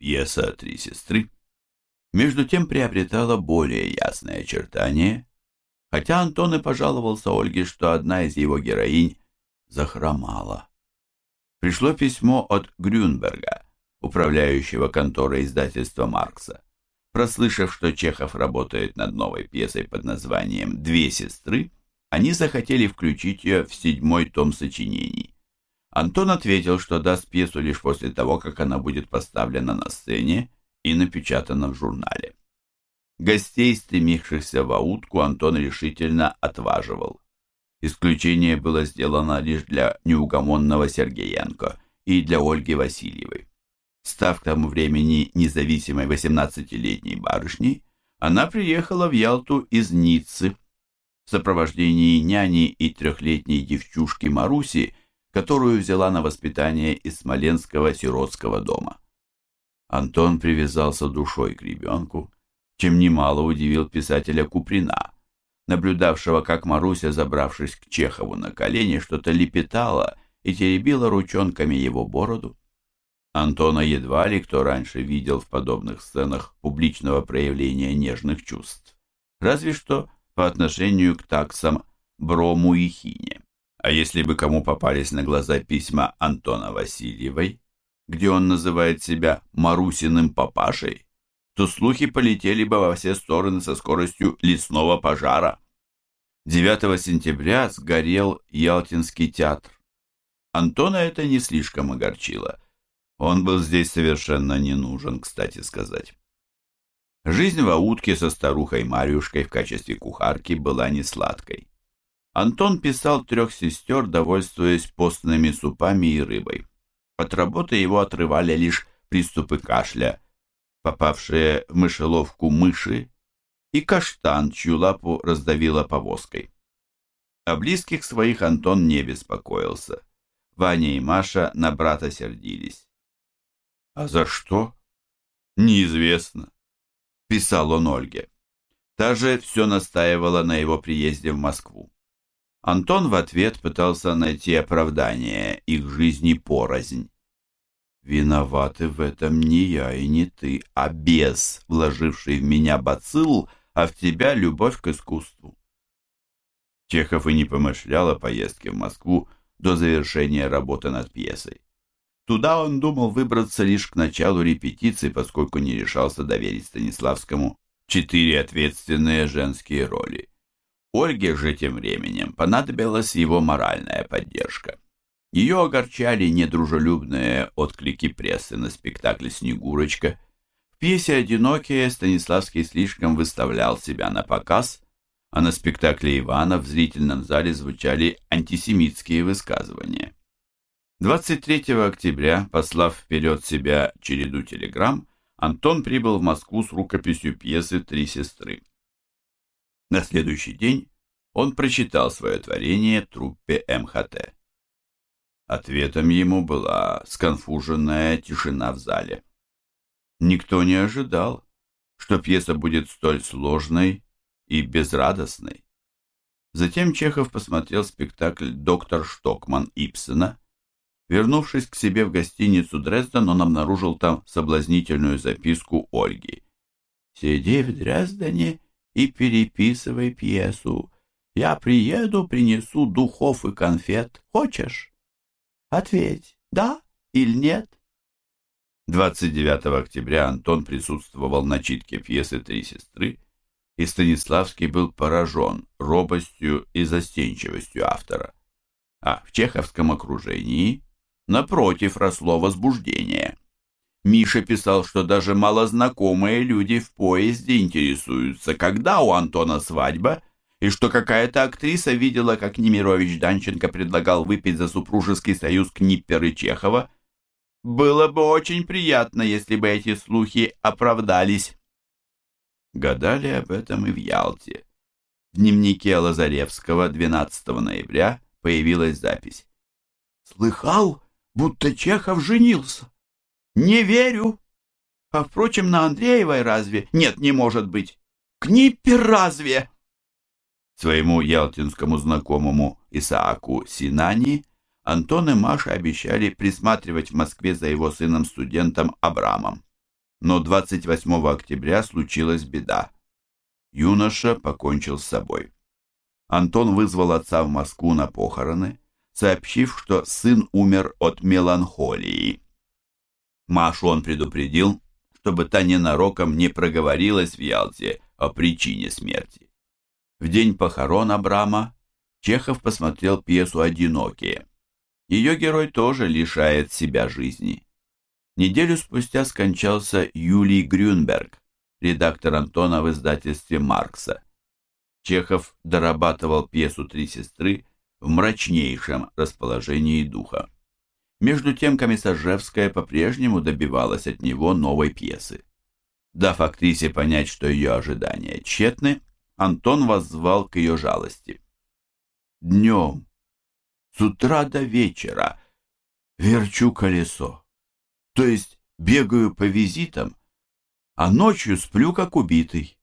Пьеса «Три сестры» между тем приобретала более ясное очертание, хотя Антон и пожаловался Ольге, что одна из его героинь захромала. Пришло письмо от Грюнберга, управляющего конторой издательства Маркса. Прослышав, что Чехов работает над новой пьесой под названием «Две сестры», они захотели включить ее в седьмой том сочинений. Антон ответил, что даст пьесу лишь после того, как она будет поставлена на сцене и напечатана в журнале. Гостей, стремившихся в аутку, Антон решительно отваживал. Исключение было сделано лишь для неугомонного Сергеенко и для Ольги Васильевой. Став к тому времени независимой 18-летней барышней, она приехала в Ялту из Ниццы в сопровождении няни и трехлетней девчушки Маруси, которую взяла на воспитание из Смоленского сиротского дома. Антон привязался душой к ребенку, чем немало удивил писателя Куприна, наблюдавшего, как Маруся, забравшись к Чехову на колени, что-то лепетала и теребила ручонками его бороду. Антона едва ли кто раньше видел в подобных сценах публичного проявления нежных чувств, разве что по отношению к таксам Брому и Хине. А если бы кому попались на глаза письма Антона Васильевой, где он называет себя Марусиным папашей, то слухи полетели бы во все стороны со скоростью лесного пожара. 9 сентября сгорел Ялтинский театр. Антона это не слишком огорчило. Он был здесь совершенно не нужен, кстати сказать. Жизнь в аутке со старухой Марюшкой в качестве кухарки была не сладкой. Антон писал трех сестер, довольствуясь постными супами и рыбой. От работы его отрывали лишь приступы кашля, попавшие в мышеловку мыши, и каштан, чью лапу раздавила повозкой. О близких своих Антон не беспокоился. Ваня и Маша на брата сердились. «А за что?» «Неизвестно», — писал он Ольге. Та же все настаивала на его приезде в Москву. Антон в ответ пытался найти оправдание их жизни порознь. «Виноваты в этом не я и не ты, а бес, вложивший в меня бацилл, а в тебя любовь к искусству». Чехов и не помышлял о поездке в Москву до завершения работы над пьесой. Туда он думал выбраться лишь к началу репетиции, поскольку не решался доверить Станиславскому четыре ответственные женские роли. Ольге же тем временем понадобилась его моральная поддержка. Ее огорчали недружелюбные отклики прессы на спектакль «Снегурочка». В пьесе «Одинокие» Станиславский слишком выставлял себя на показ, а на спектакле «Ивана» в зрительном зале звучали антисемитские высказывания. 23 октября, послав вперед себя череду телеграмм, Антон прибыл в Москву с рукописью пьесы «Три сестры». На следующий день он прочитал свое творение труппе МХТ. Ответом ему была сконфуженная тишина в зале. Никто не ожидал, что пьеса будет столь сложной и безрадостной. Затем Чехов посмотрел спектакль «Доктор Штокман» Ипсена. Вернувшись к себе в гостиницу Дрезден, он обнаружил там соблазнительную записку Ольги. «Сиди в Дрездене и переписывай пьесу. Я приеду, принесу духов и конфет. Хочешь? Ответь, да или нет? 29 октября Антон присутствовал на читке пьесы «Три сестры», и Станиславский был поражен робостью и застенчивостью автора. А в чеховском окружении, напротив, росло возбуждение. Миша писал, что даже малознакомые люди в поезде интересуются, когда у Антона свадьба, и что какая-то актриса видела, как Немирович Данченко предлагал выпить за супружеский союз Книппер и Чехова. Было бы очень приятно, если бы эти слухи оправдались. Гадали об этом и в Ялте. В дневнике Лазаревского 12 ноября появилась запись. «Слыхал, будто Чехов женился?» Не верю. А впрочем, на Андреевой разве? Нет, не может быть. Книппер разве? Своему ялтинскому знакомому Исааку Синани Антон и Маша обещали присматривать в Москве за его сыном-студентом Абрамом. но 28 октября случилась беда. Юноша покончил с собой. Антон вызвал отца в Москву на похороны, сообщив, что сын умер от меланхолии. Машу он предупредил, чтобы та ненароком не проговорилась в Ялте о причине смерти. В день похорон Абрама Чехов посмотрел пьесу «Одинокие». Ее герой тоже лишает себя жизни. Неделю спустя скончался Юлий Грюнберг, редактор Антона в издательстве «Маркса». Чехов дорабатывал пьесу «Три сестры» в мрачнейшем расположении духа. Между тем Комиссаржевская по-прежнему добивалась от него новой пьесы. Дав актрисе понять, что ее ожидания тщетны, Антон воззвал к ее жалости. «Днем, с утра до вечера, верчу колесо, то есть бегаю по визитам, а ночью сплю, как убитый.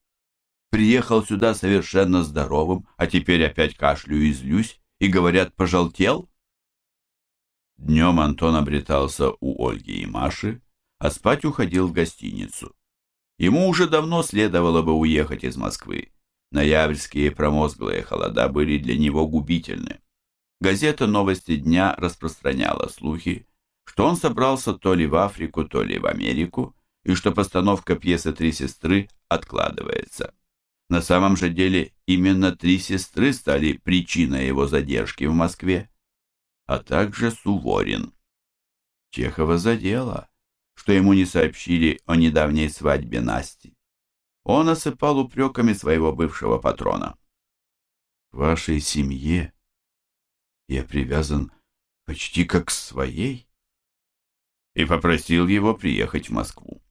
Приехал сюда совершенно здоровым, а теперь опять кашлю и злюсь, и, говорят, пожелтел?» Днем Антон обретался у Ольги и Маши, а спать уходил в гостиницу. Ему уже давно следовало бы уехать из Москвы. Ноябрьские промозглые холода были для него губительны. Газета «Новости дня» распространяла слухи, что он собрался то ли в Африку, то ли в Америку, и что постановка пьесы «Три сестры» откладывается. На самом же деле именно «Три сестры» стали причиной его задержки в Москве а также Суворин. Чехова задело, что ему не сообщили о недавней свадьбе Насти. Он осыпал упреками своего бывшего патрона. «К вашей семье я привязан почти как к своей» и попросил его приехать в Москву.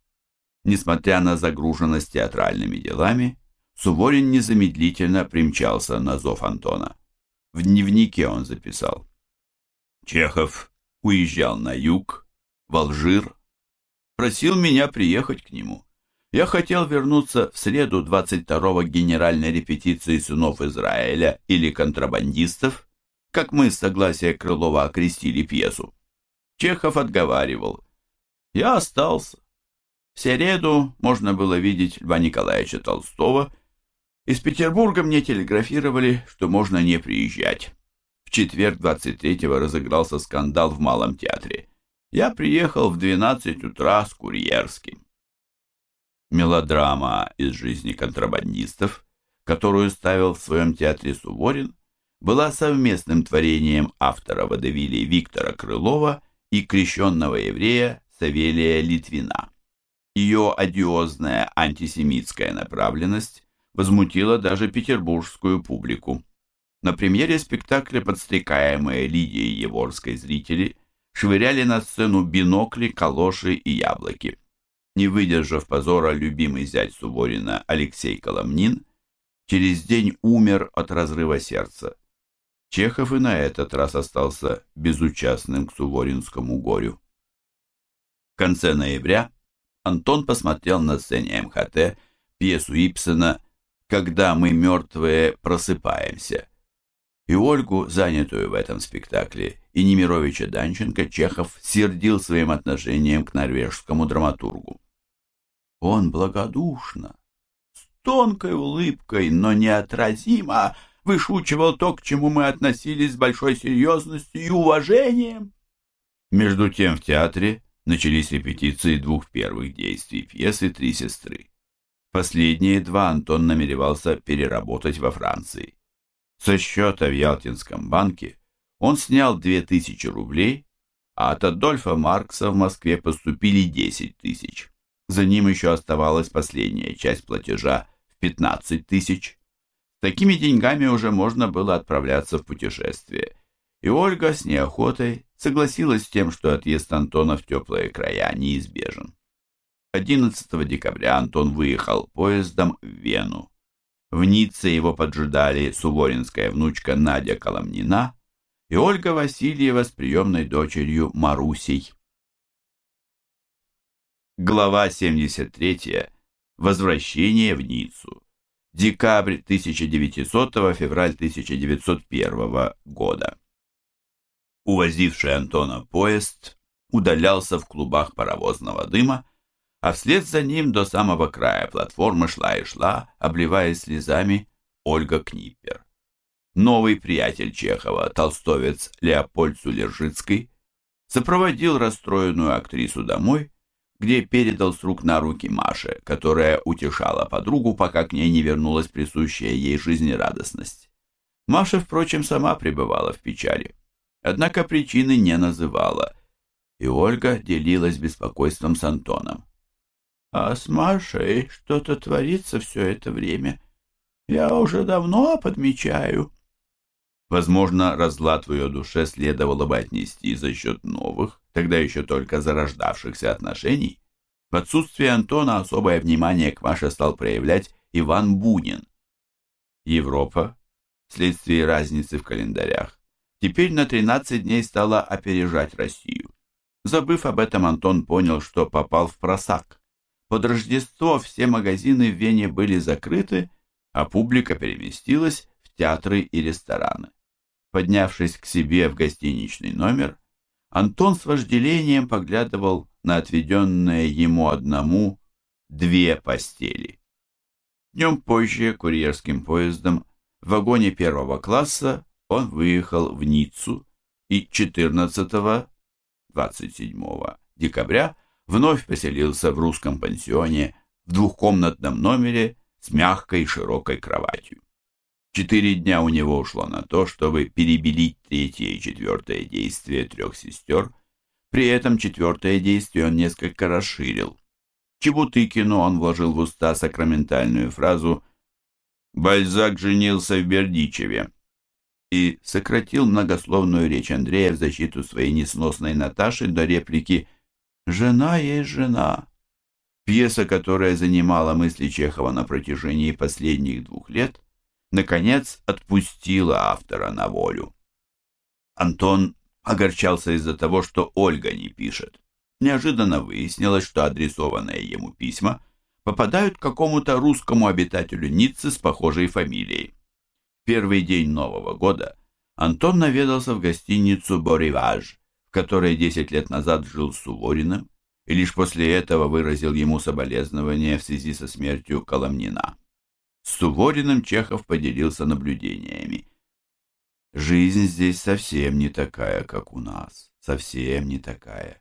Несмотря на загруженность театральными делами, Суворин незамедлительно примчался на зов Антона. В дневнике он записал Чехов уезжал на юг, в Алжир, просил меня приехать к нему. Я хотел вернуться в среду 22-го генеральной репетиции «Сынов Израиля» или «Контрабандистов», как мы с согласия Крылова окрестили пьесу. Чехов отговаривал. Я остался. В среду можно было видеть Льва Николаевича Толстого. Из Петербурга мне телеграфировали, что можно не приезжать. В четверг 23-го разыгрался скандал в Малом театре. Я приехал в 12 утра с курьерским. Мелодрама из жизни контрабандистов, которую ставил в своем театре Суворин, была совместным творением автора водевилей Виктора Крылова и крещенного еврея Савелия Литвина. Ее одиозная антисемитская направленность возмутила даже петербургскую публику. На премьере спектакля подстрекаемые Лидией Еворской зрители швыряли на сцену бинокли, калоши и яблоки. Не выдержав позора, любимый зять Суворина Алексей Коломнин через день умер от разрыва сердца. Чехов и на этот раз остался безучастным к суворинскому горю. В конце ноября Антон посмотрел на сцене МХТ пьесу Ипсена «Когда мы мертвые просыпаемся», и Ольгу, занятую в этом спектакле, и Немировича Данченко, Чехов сердил своим отношением к норвежскому драматургу. Он благодушно, с тонкой улыбкой, но неотразимо вышучивал то, к чему мы относились с большой серьезностью и уважением. Между тем в театре начались репетиции двух первых действий пьесы «Три сестры». Последние два Антон намеревался переработать во Франции. Со счета в Ялтинском банке он снял 2000 рублей, а от Адольфа Маркса в Москве поступили 10 тысяч. За ним еще оставалась последняя часть платежа в 15 тысяч. Такими деньгами уже можно было отправляться в путешествие. И Ольга с неохотой согласилась с тем, что отъезд Антона в теплые края неизбежен. 11 декабря Антон выехал поездом в Вену. В Ницце его поджидали суворинская внучка Надя Коломнина и Ольга Васильева с приемной дочерью Марусей. Глава 73. Возвращение в Ниццу. Декабрь 1900 февраль 1901 года. Увозивший Антона поезд удалялся в клубах паровозного дыма, а вслед за ним до самого края платформы шла и шла, обливаясь слезами, Ольга Книппер. Новый приятель Чехова, толстовец Леопольд Сулержицкий, сопроводил расстроенную актрису домой, где передал с рук на руки Маше, которая утешала подругу, пока к ней не вернулась присущая ей жизнерадостность. Маша, впрочем, сама пребывала в печали, однако причины не называла, и Ольга делилась беспокойством с Антоном. А с Машей что-то творится все это время. Я уже давно подмечаю. Возможно, разлад в ее душе следовало бы отнести за счет новых, тогда еще только зарождавшихся отношений. В отсутствие Антона особое внимание к Маше стал проявлять Иван Бунин. Европа, вследствие разницы в календарях, теперь на 13 дней стала опережать Россию. Забыв об этом, Антон понял, что попал в просак. Под Рождество все магазины в Вене были закрыты, а публика переместилась в театры и рестораны. Поднявшись к себе в гостиничный номер, Антон с вожделением поглядывал на отведенные ему одному две постели. Днем позже курьерским поездом в вагоне первого класса он выехал в Ниццу и 14-27 декабря вновь поселился в русском пансионе в двухкомнатном номере с мягкой широкой кроватью. Четыре дня у него ушло на то, чтобы перебелить третье и четвертое действие трех сестер. При этом четвертое действие он несколько расширил. Чебутыкину он вложил в уста сакраментальную фразу «Бальзак женился в Бердичеве» и сократил многословную речь Андрея в защиту своей несносной Наташи до реплики Жена есть жена. Пьеса, которая занимала мысли Чехова на протяжении последних двух лет, наконец отпустила автора на волю. Антон огорчался из-за того, что Ольга не пишет. Неожиданно выяснилось, что адресованные ему письма попадают к какому-то русскому обитателю Ниццы с похожей фамилией. Первый день Нового года Антон наведался в гостиницу «Бориваж», который 10 лет назад жил с Сувориным, и лишь после этого выразил ему соболезнования в связи со смертью Коломнина. С Сувориным Чехов поделился наблюдениями. Жизнь здесь совсем не такая, как у нас, совсем не такая.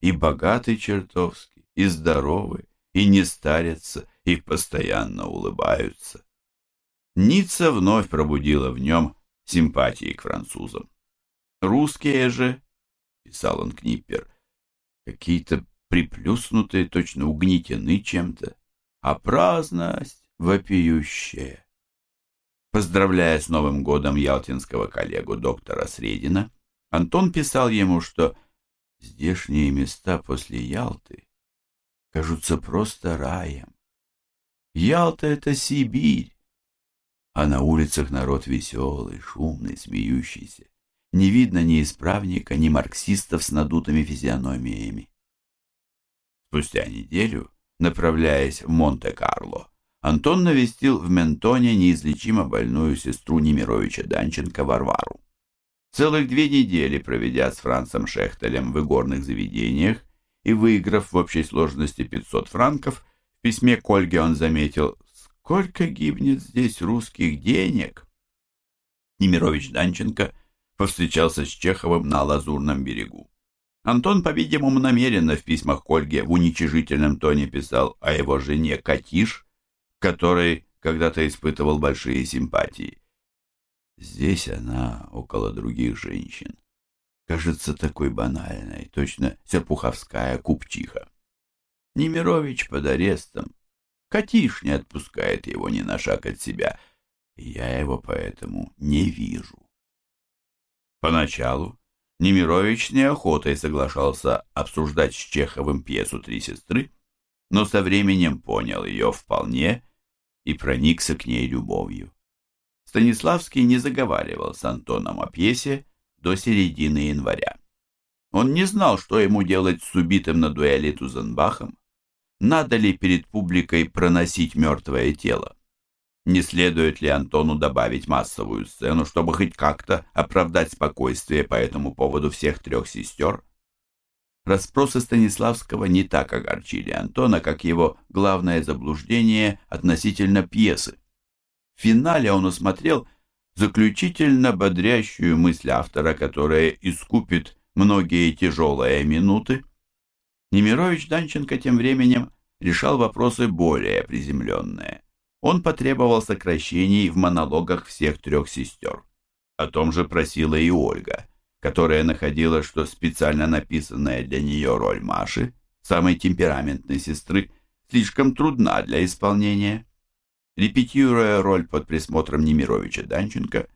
И богатый чертовски, и здоровый, и не старятся, и постоянно улыбаются. Ницца вновь пробудила в нем симпатии к французам. Русские же писал он Книппер, какие-то приплюснутые, точно угнетены чем-то, а праздность вопиющая. Поздравляя с Новым годом ялтинского коллегу доктора Средина, Антон писал ему, что здешние места после Ялты кажутся просто раем. Ялта — это Сибирь, а на улицах народ веселый, шумный, смеющийся не видно ни исправника, ни марксистов с надутыми физиономиями. Спустя неделю, направляясь в Монте-Карло, Антон навестил в Ментоне неизлечимо больную сестру Немировича Данченко Варвару. Целых две недели, проведя с Францем Шехтелем в игорных заведениях и выиграв в общей сложности 500 франков, в письме к Ольге он заметил, сколько гибнет здесь русских денег. Немирович Данченко повстречался с Чеховым на Лазурном берегу. Антон, по-видимому, намеренно в письмах к Ольге в уничижительном тоне писал о его жене Катиш, которой когда-то испытывал большие симпатии. Здесь она около других женщин. Кажется такой банальной, точно серпуховская купчиха. Немирович под арестом. Катиш не отпускает его ни на шаг от себя. Я его поэтому не вижу. Поначалу Немирович неохотой соглашался обсуждать с Чеховым пьесу «Три сестры», но со временем понял ее вполне и проникся к ней любовью. Станиславский не заговаривал с Антоном о пьесе до середины января. Он не знал, что ему делать с убитым на дуэли Тузенбахом. Надо ли перед публикой проносить мертвое тело? Не следует ли Антону добавить массовую сцену, чтобы хоть как-то оправдать спокойствие по этому поводу всех трех сестер? Расспросы Станиславского не так огорчили Антона, как его главное заблуждение относительно пьесы. В финале он усмотрел заключительно бодрящую мысль автора, которая искупит многие тяжелые минуты. Немирович Данченко тем временем решал вопросы более приземленные. Он потребовал сокращений в монологах всех трех сестер. О том же просила и Ольга, которая находила, что специально написанная для нее роль Маши, самой темпераментной сестры, слишком трудна для исполнения. Репетируя роль под присмотром Немировича Данченко,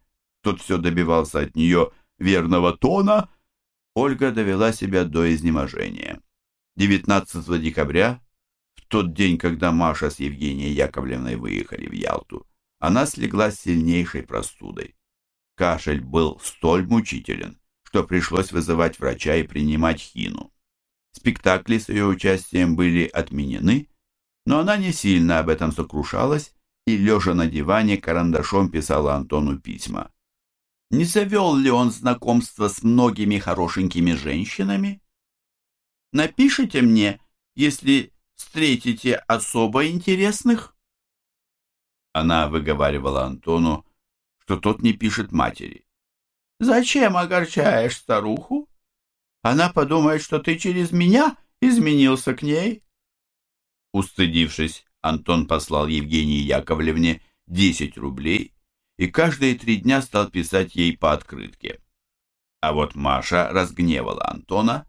тот все добивался от нее верного тона, Ольга довела себя до изнеможения. 19 декабря, тот день, когда Маша с Евгенией Яковлевной выехали в Ялту, она слегла с сильнейшей простудой. Кашель был столь мучителен, что пришлось вызывать врача и принимать хину. Спектакли с ее участием были отменены, но она не сильно об этом сокрушалась и, лежа на диване, карандашом писала Антону письма. Не завел ли он знакомство с многими хорошенькими женщинами? Напишите мне, если встретите особо интересных. Она выговаривала Антону, что тот не пишет матери. Зачем огорчаешь старуху? Она подумает, что ты через меня изменился к ней. Устыдившись, Антон послал Евгении Яковлевне 10 рублей и каждые три дня стал писать ей по открытке. А вот Маша разгневала Антона,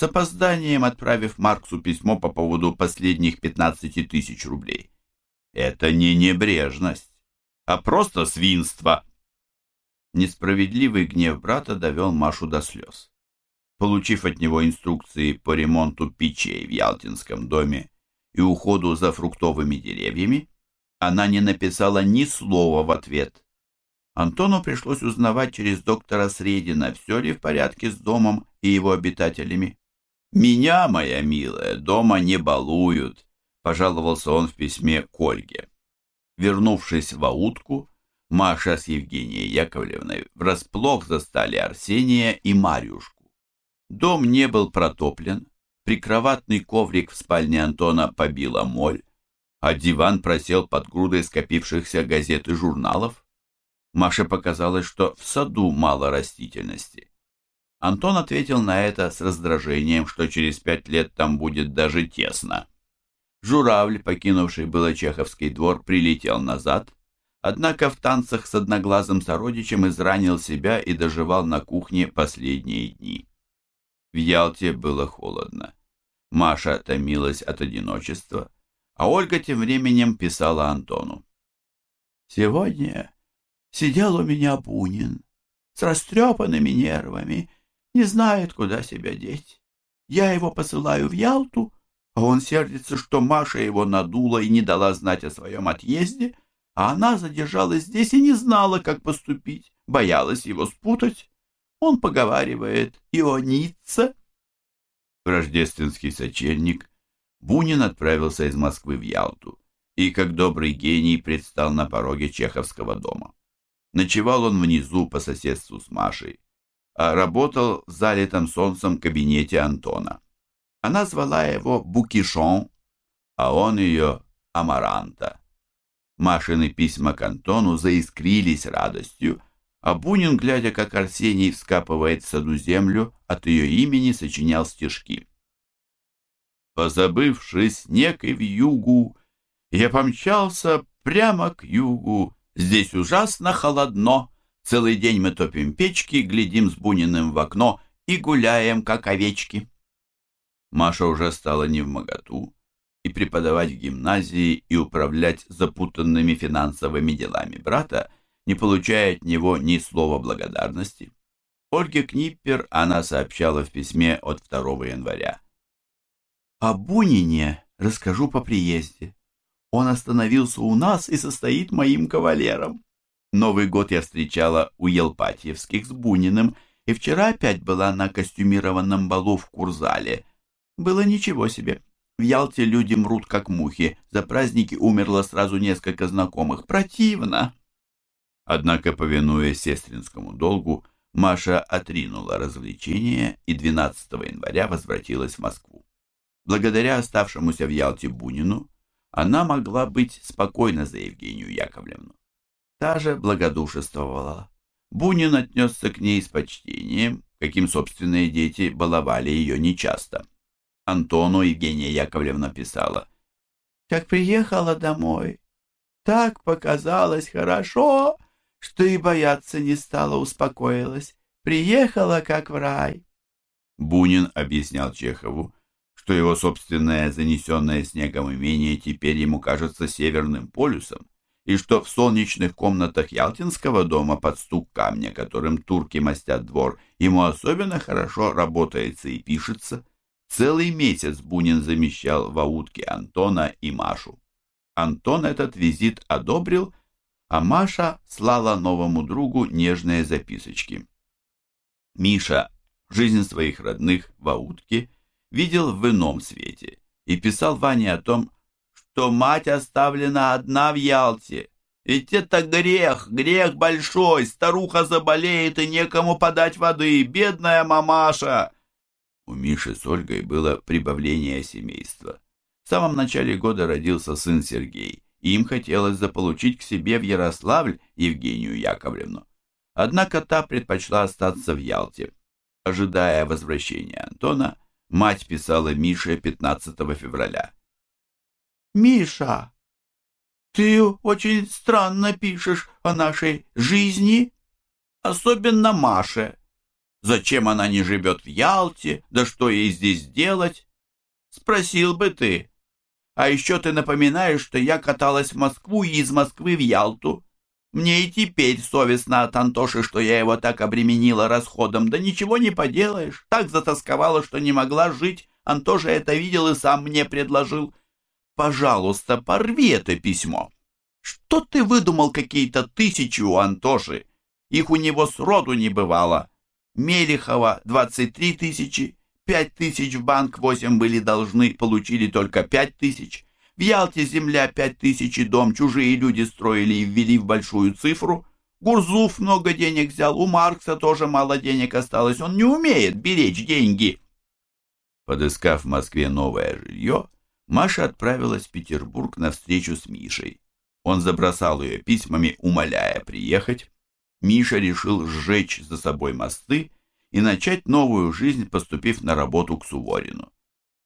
с опозданием отправив Марксу письмо по поводу последних 15 тысяч рублей. Это не небрежность, а просто свинство. Несправедливый гнев брата довел Машу до слез. Получив от него инструкции по ремонту печей в Ялтинском доме и уходу за фруктовыми деревьями, она не написала ни слова в ответ. Антону пришлось узнавать через доктора Средина, все ли в порядке с домом и его обитателями. «Меня, моя милая, дома не балуют», — пожаловался он в письме к Ольге. Вернувшись в аутку, Маша с Евгенией Яковлевной врасплох застали Арсения и Марюшку. Дом не был протоплен, прикроватный коврик в спальне Антона побила моль, а диван просел под грудой скопившихся газет и журналов. Маше показалось, что в саду мало растительности. Антон ответил на это с раздражением, что через пять лет там будет даже тесно. Журавль, покинувший было Чеховский двор, прилетел назад, однако в танцах с одноглазым сородичем изранил себя и доживал на кухне последние дни. В Ялте было холодно. Маша томилась от одиночества, а Ольга тем временем писала Антону. «Сегодня сидел у меня Бунин с растрепанными нервами, не знает, куда себя деть. Я его посылаю в Ялту, а он сердится, что Маша его надула и не дала знать о своем отъезде, а она задержалась здесь и не знала, как поступить, боялась его спутать. Он поговаривает «Ионица». В рождественский сочельник Бунин отправился из Москвы в Ялту и, как добрый гений, предстал на пороге Чеховского дома. Ночевал он внизу по соседству с Машей, работал в залитом солнцем кабинете Антона. Она звала его Букишон, а он ее Амаранта. Машины письма к Антону заискрились радостью, а Бунин, глядя, как Арсений вскапывает в саду землю, от ее имени сочинял стишки позабывший снег и в югу, я помчался прямо к югу. Здесь ужасно холодно. Целый день мы топим печки, глядим с Буниным в окно и гуляем, как овечки. Маша уже стала не в моготу и преподавать в гимназии и управлять запутанными финансовыми делами брата, не получая от него ни слова благодарности. Ольге Книппер она сообщала в письме от 2 января. О Бунине расскажу по приезде. Он остановился у нас и состоит моим кавалером. Новый год я встречала у Елпатьевских с Буниным, и вчера опять была на костюмированном балу в Курзале. Было ничего себе. В Ялте люди мрут, как мухи. За праздники умерло сразу несколько знакомых. Противно. Однако, повинуясь сестринскому долгу, Маша отринула развлечения и 12 января возвратилась в Москву. Благодаря оставшемуся в Ялте Бунину она могла быть спокойна за Евгению Яковлевну. Та же благодушествовала. Бунин отнесся к ней с почтением, каким собственные дети баловали ее нечасто. Антону Евгения Яковлевна писала. «Как приехала домой, так показалось хорошо, что и бояться не стала, успокоилась. Приехала, как в рай». Бунин объяснял Чехову, что его собственное занесенное снегом имение теперь ему кажется северным полюсом, и что в солнечных комнатах Ялтинского дома под стук камня, которым турки мастят двор, ему особенно хорошо работается и пишется. Целый месяц Бунин замещал в аутке Антона и Машу. Антон этот визит одобрил, а Маша слала новому другу нежные записочки. Миша жизнь своих родных в аутке – видел в ином свете и писал Ване о том, что мать оставлена одна в Ялте. Ведь это грех, грех большой, старуха заболеет и некому подать воды, бедная мамаша. У Миши с Ольгой было прибавление семейства. В самом начале года родился сын Сергей, им хотелось заполучить к себе в Ярославль Евгению Яковлевну. Однако та предпочла остаться в Ялте. Ожидая возвращения Антона, Мать писала Мише 15 февраля. «Миша, ты очень странно пишешь о нашей жизни, особенно Маше. Зачем она не живет в Ялте, да что ей здесь делать? Спросил бы ты. А еще ты напоминаешь, что я каталась в Москву и из Москвы в Ялту. Мне и теперь совестно от Антоши, что я его так обременила расходом. Да ничего не поделаешь. Так затасковала, что не могла жить. Антоша это видел и сам мне предложил. Пожалуйста, порви это письмо. Что ты выдумал какие-то тысячи у Антоши? Их у него сроду не бывало. Мелихова 23 тысячи, 5 тысяч в банк, 8 были должны, получили только 5 тысяч. В Ялте земля пять тысяч и дом чужие люди строили и ввели в большую цифру. Гурзуф много денег взял, у Маркса тоже мало денег осталось, он не умеет беречь деньги. Подыскав в Москве новое жилье, Маша отправилась в Петербург на встречу с Мишей. Он забросал ее письмами, умоляя приехать. Миша решил сжечь за собой мосты и начать новую жизнь, поступив на работу к Суворину.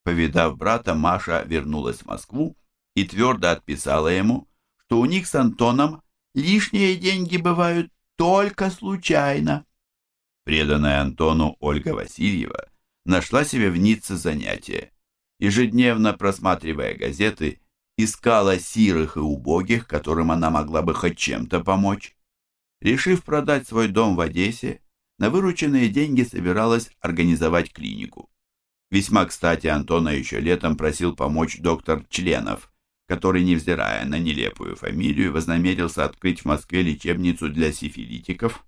Повидав брата, Маша вернулась в Москву и твердо отписала ему, что у них с Антоном лишние деньги бывают только случайно. Преданная Антону Ольга Васильева нашла себе в Ницце занятие. Ежедневно просматривая газеты, искала сирых и убогих, которым она могла бы хоть чем-то помочь. Решив продать свой дом в Одессе, на вырученные деньги собиралась организовать клинику. Весьма кстати Антона еще летом просил помочь доктор Членов, который, невзирая на нелепую фамилию, вознамерился открыть в Москве лечебницу для сифилитиков.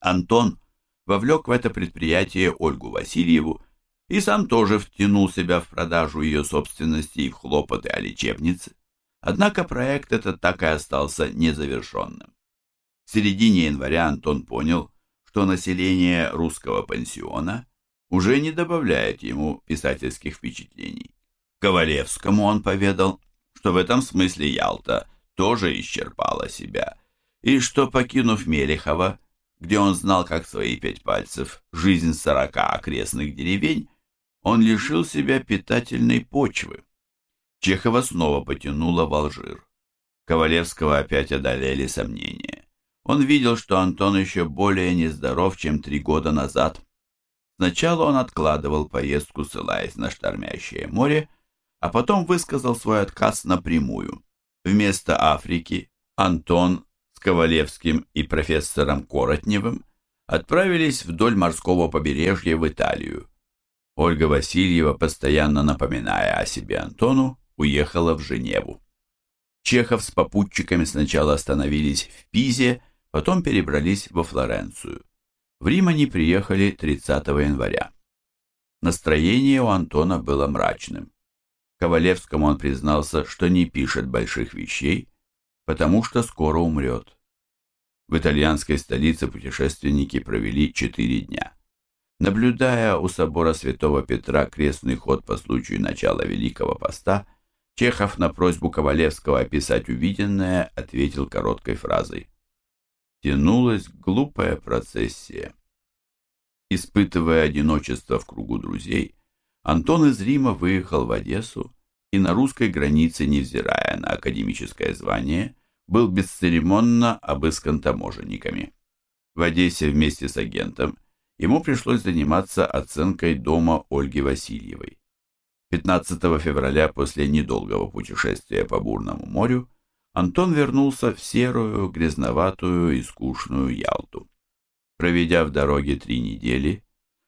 Антон вовлек в это предприятие Ольгу Васильеву и сам тоже втянул себя в продажу ее собственности и в хлопоты о лечебнице. Однако проект этот так и остался незавершенным. В середине января Антон понял, что население русского пансиона уже не добавляет ему писательских впечатлений. Ковалевскому он поведал, что в этом смысле Ялта тоже исчерпала себя, и что, покинув Мелехова, где он знал, как свои пять пальцев, жизнь сорока окрестных деревень, он лишил себя питательной почвы. Чехова снова потянуло в Алжир. Ковалевского опять одолели сомнения. Он видел, что Антон еще более нездоров, чем три года назад. Сначала он откладывал поездку, ссылаясь на штормящее море, а потом высказал свой отказ напрямую. Вместо Африки Антон с Ковалевским и профессором Коротневым отправились вдоль морского побережья в Италию. Ольга Васильева, постоянно напоминая о себе Антону, уехала в Женеву. Чехов с попутчиками сначала остановились в Пизе, потом перебрались во Флоренцию. В Рим они приехали 30 января. Настроение у Антона было мрачным. Ковалевскому он признался, что не пишет больших вещей, потому что скоро умрет. В итальянской столице путешественники провели четыре дня. Наблюдая у собора святого Петра крестный ход по случаю начала Великого Поста, Чехов на просьбу Ковалевского описать увиденное ответил короткой фразой. Тянулась глупая процессия. Испытывая одиночество в кругу друзей, Антон из Рима выехал в Одессу и на русской границе, невзирая на академическое звание, был бесцеремонно обыскан таможенниками. В Одессе вместе с агентом ему пришлось заниматься оценкой дома Ольги Васильевой. 15 февраля после недолгого путешествия по бурному морю Антон вернулся в серую, грязноватую и скучную Ялту. Проведя в дороге три недели,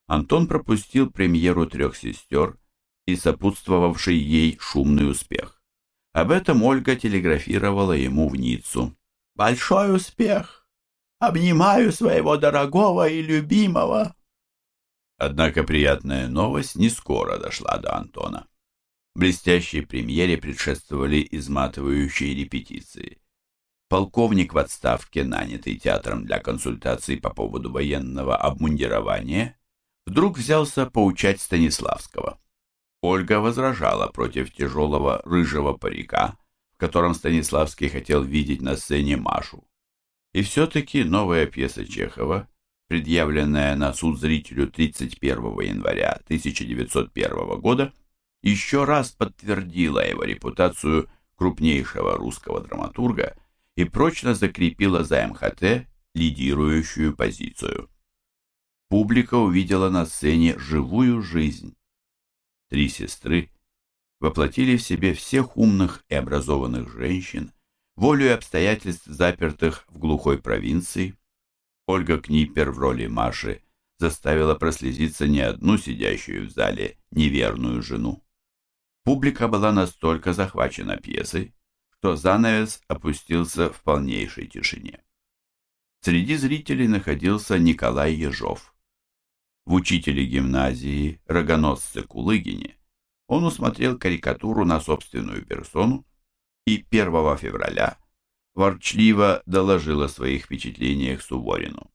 Антон пропустил премьеру «Трех сестер» и сопутствовавший ей шумный успех. Об этом Ольга телеграфировала ему в Ниццу. «Большой успех! Обнимаю своего дорогого и любимого!» Однако приятная новость не скоро дошла до Антона. Блестящей премьере предшествовали изматывающие репетиции. Полковник в отставке, нанятый театром для консультаций по поводу военного обмундирования, вдруг взялся поучать Станиславского. Ольга возражала против тяжелого рыжего парика, в котором Станиславский хотел видеть на сцене Машу. И все-таки новая пьеса Чехова предъявленная на суд зрителю 31 января 1901 года, еще раз подтвердила его репутацию крупнейшего русского драматурга и прочно закрепила за МХТ лидирующую позицию. Публика увидела на сцене живую жизнь. Три сестры воплотили в себе всех умных и образованных женщин, волю обстоятельств, запертых в глухой провинции, Ольга Книпер в роли Маши заставила прослезиться не одну сидящую в зале неверную жену. Публика была настолько захвачена пьесой, что занавес опустился в полнейшей тишине. Среди зрителей находился Николай Ежов. В учителе гимназии, рогоносце Кулыгине, он усмотрел карикатуру на собственную персону и 1 февраля ворчливо доложил о своих впечатлениях Суворину.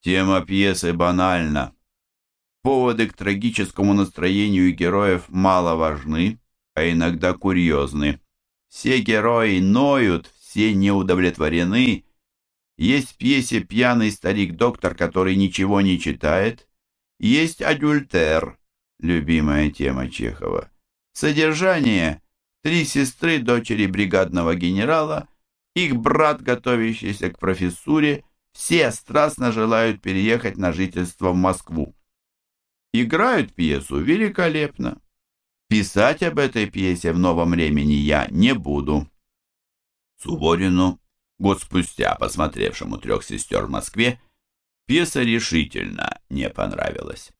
Тема пьесы банальна. Поводы к трагическому настроению героев мало важны, а иногда курьезны. Все герои ноют, все неудовлетворены. Есть в пьесе пьяный старик-доктор, который ничего не читает. Есть адюльтер, любимая тема Чехова. Содержание – три сестры, дочери бригадного генерала – их брат, готовящийся к профессуре, все страстно желают переехать на жительство в Москву. Играют пьесу великолепно. Писать об этой пьесе в новом времени я не буду. Суворину, год спустя посмотревшему «Трех сестер» в Москве, пьеса решительно не понравилась.